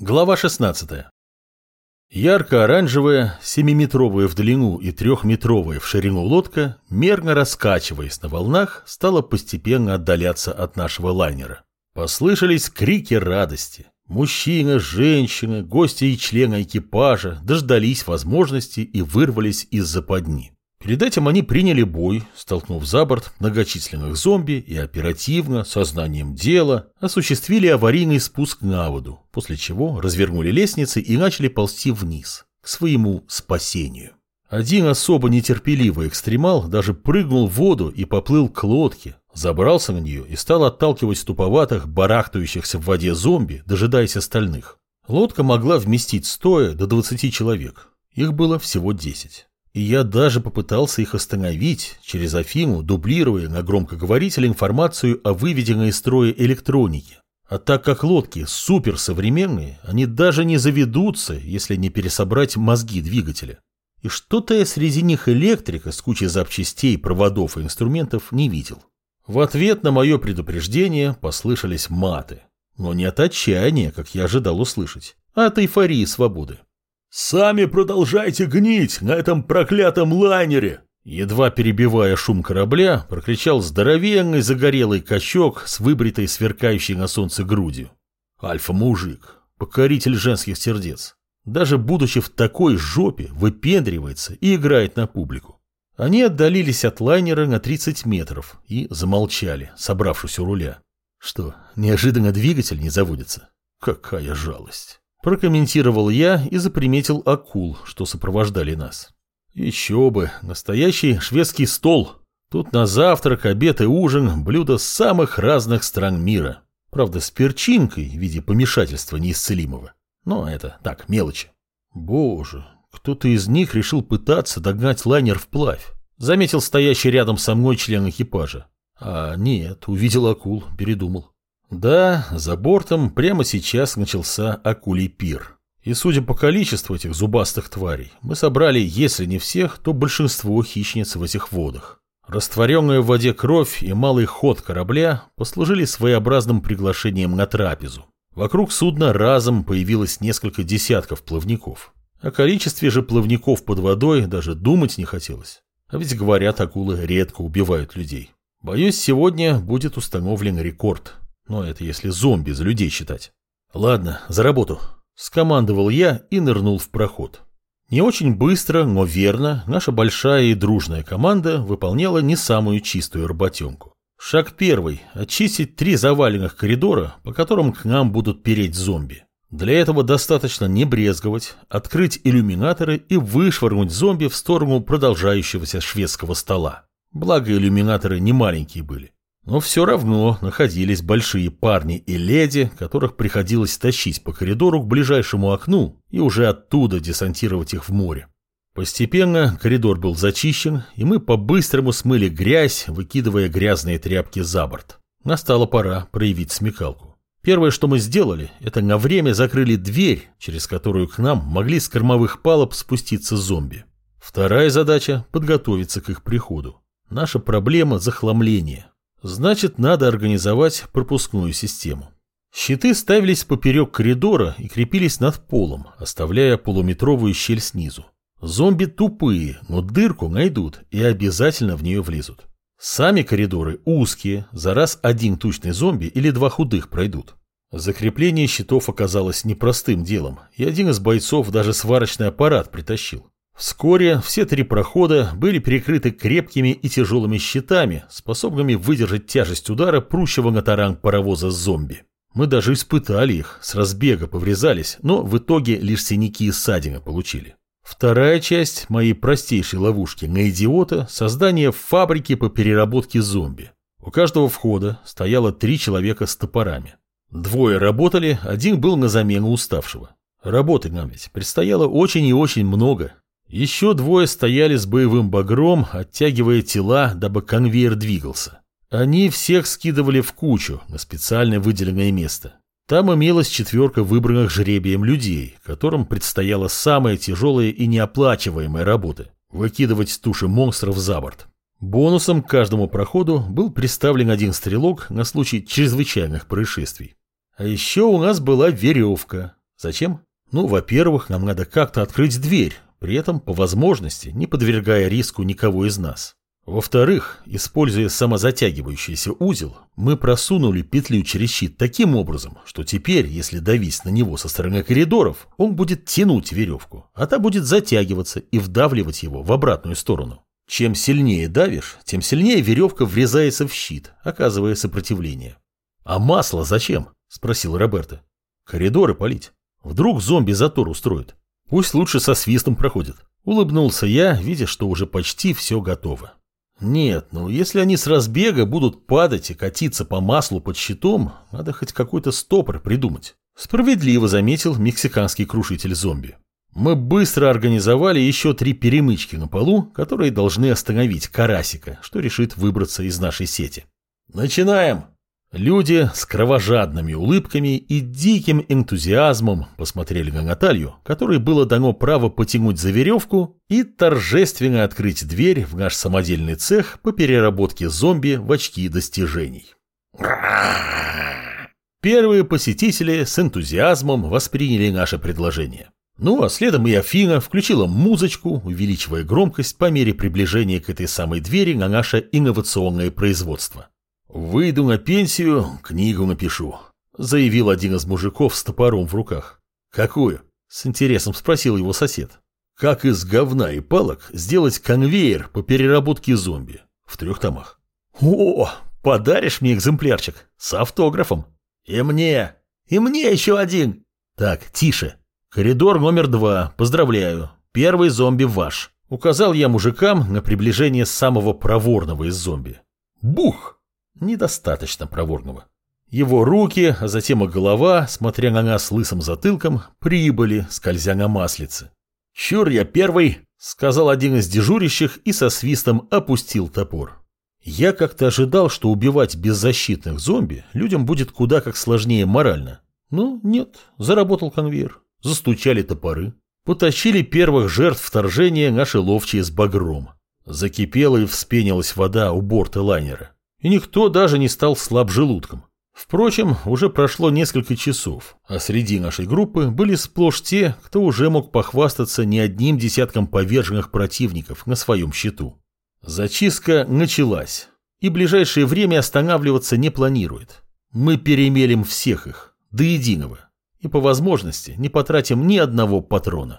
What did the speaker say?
Глава 16. Ярко-оранжевая, 7-метровая в длину и 3-метровая в ширину лодка, мерно раскачиваясь на волнах, стала постепенно отдаляться от нашего лайнера. Послышались крики радости. Мужчина, женщина, гости и члены экипажа дождались возможности и вырвались из западни. Перед этим они приняли бой, столкнув за борт многочисленных зомби и оперативно, сознанием дела, осуществили аварийный спуск на воду, после чего развернули лестницы и начали ползти вниз, к своему спасению. Один особо нетерпеливый экстремал даже прыгнул в воду и поплыл к лодке, забрался на нее и стал отталкивать туповатых, барахтающихся в воде зомби, дожидаясь остальных. Лодка могла вместить стоя до 20 человек. Их было всего 10. И я даже попытался их остановить через Афиму, дублируя на громкоговоритель информацию о выведенной из строя электронике. А так как лодки суперсовременные, они даже не заведутся, если не пересобрать мозги двигателя. И что-то я среди них электрика с кучей запчастей, проводов и инструментов не видел. В ответ на мое предупреждение послышались маты. Но не от отчаяния, как я ожидал услышать, а от эйфории свободы. «Сами продолжайте гнить на этом проклятом лайнере!» Едва перебивая шум корабля, прокричал здоровенный загорелый качок с выбритой сверкающей на солнце грудью. Альфа-мужик, покоритель женских сердец. Даже будучи в такой жопе, выпендривается и играет на публику. Они отдалились от лайнера на 30 метров и замолчали, собравшись у руля. Что, неожиданно двигатель не заводится? Какая жалость. Прокомментировал я и заприметил акул, что сопровождали нас. Еще бы, настоящий шведский стол. Тут на завтрак, обед и ужин блюда самых разных стран мира. Правда, с перчинкой в виде помешательства неисцелимого. Но это так, мелочи. Боже, кто-то из них решил пытаться догнать лайнер вплавь. Заметил стоящий рядом со мной член экипажа. А нет, увидел акул, передумал. Да, за бортом прямо сейчас начался акулий пир. И судя по количеству этих зубастых тварей, мы собрали, если не всех, то большинство хищниц в этих водах. Растворенная в воде кровь и малый ход корабля послужили своеобразным приглашением на трапезу. Вокруг судна разом появилось несколько десятков плавников. О количестве же плавников под водой даже думать не хотелось. А ведь говорят, акулы редко убивают людей. Боюсь, сегодня будет установлен рекорд – но это если зомби за людей считать. Ладно, за работу. Скомандовал я и нырнул в проход. Не очень быстро, но верно, наша большая и дружная команда выполняла не самую чистую работенку. Шаг первый – очистить три заваленных коридора, по которым к нам будут переть зомби. Для этого достаточно не брезговать, открыть иллюминаторы и вышвырнуть зомби в сторону продолжающегося шведского стола. Благо иллюминаторы не маленькие были. Но все равно находились большие парни и леди, которых приходилось тащить по коридору к ближайшему окну и уже оттуда десантировать их в море. Постепенно коридор был зачищен, и мы по-быстрому смыли грязь, выкидывая грязные тряпки за борт. Настала пора проявить смекалку. Первое, что мы сделали, это на время закрыли дверь, через которую к нам могли с кормовых палуб спуститься зомби. Вторая задача – подготовиться к их приходу. Наша проблема – захламление. Значит, надо организовать пропускную систему. Щиты ставились поперек коридора и крепились над полом, оставляя полуметровую щель снизу. Зомби тупые, но дырку найдут и обязательно в нее влезут. Сами коридоры узкие, за раз один тучный зомби или два худых пройдут. Закрепление щитов оказалось непростым делом, и один из бойцов даже сварочный аппарат притащил. Вскоре все три прохода были перекрыты крепкими и тяжелыми щитами, способными выдержать тяжесть удара прущего на таран паровоза зомби. Мы даже испытали их, с разбега поврезались, но в итоге лишь синяки и ссадины получили. Вторая часть моей простейшей ловушки на идиота – создание фабрики по переработке зомби. У каждого входа стояло три человека с топорами. Двое работали, один был на замену уставшего. Работы нам ведь предстояло очень и очень много, еще двое стояли с боевым багром, оттягивая тела, дабы конвейер двигался. Они всех скидывали в кучу на специально выделенное место. Там имелась четверка выбранных жребием людей, которым предстояла самая тяжелая и неоплачиваемая работа – выкидывать туши монстров за борт. Бонусом к каждому проходу был представлен один стрелок на случай чрезвычайных происшествий. А еще у нас была веревка, Зачем? Ну, во-первых, нам надо как-то открыть дверь, при этом, по возможности, не подвергая риску никого из нас. Во-вторых, используя самозатягивающийся узел, мы просунули петлю через щит таким образом, что теперь, если давить на него со стороны коридоров, он будет тянуть веревку, а та будет затягиваться и вдавливать его в обратную сторону. Чем сильнее давишь, тем сильнее веревка врезается в щит, оказывая сопротивление. «А масло зачем?» – спросил Роберто. «Коридоры полить. Вдруг зомби затор устроит. Пусть лучше со свистом проходит». Улыбнулся я, видя, что уже почти все готово. Нет, ну если они с разбега будут падать и катиться по маслу под щитом, надо хоть какой-то стопор придумать. Справедливо заметил мексиканский крушитель зомби. Мы быстро организовали еще три перемычки на полу, которые должны остановить карасика, что решит выбраться из нашей сети. Начинаем! Люди с кровожадными улыбками и диким энтузиазмом посмотрели на Наталью, которой было дано право потянуть за веревку и торжественно открыть дверь в наш самодельный цех по переработке зомби в очки достижений. Первые посетители с энтузиазмом восприняли наше предложение. Ну, а следом и Афина включила музычку, увеличивая громкость по мере приближения к этой самой двери на наше инновационное производство. «Выйду на пенсию, книгу напишу», — заявил один из мужиков с топором в руках. «Какую?» — с интересом спросил его сосед. «Как из говна и палок сделать конвейер по переработке зомби?» В трех томах. «О, подаришь мне экземплярчик с автографом?» «И мне! И мне еще один!» «Так, тише. Коридор номер два. Поздравляю. Первый зомби ваш». Указал я мужикам на приближение самого проворного из зомби. «Бух!» Недостаточно проворного. Его руки, а затем и голова, смотря на нас лысым затылком, прибыли, скользя на маслице. «Чур я первый!» — сказал один из дежурящих и со свистом опустил топор. Я как-то ожидал, что убивать беззащитных зомби людям будет куда как сложнее морально. Но нет, заработал конвейер. Застучали топоры. Потащили первых жертв вторжения наши ловчие с багром. Закипела и вспенилась вода у борта лайнера и никто даже не стал слаб желудком. Впрочем, уже прошло несколько часов, а среди нашей группы были сплошь те, кто уже мог похвастаться не одним десятком поверженных противников на своем счету. Зачистка началась, и ближайшее время останавливаться не планирует. Мы перемелим всех их, до единого, и по возможности не потратим ни одного патрона.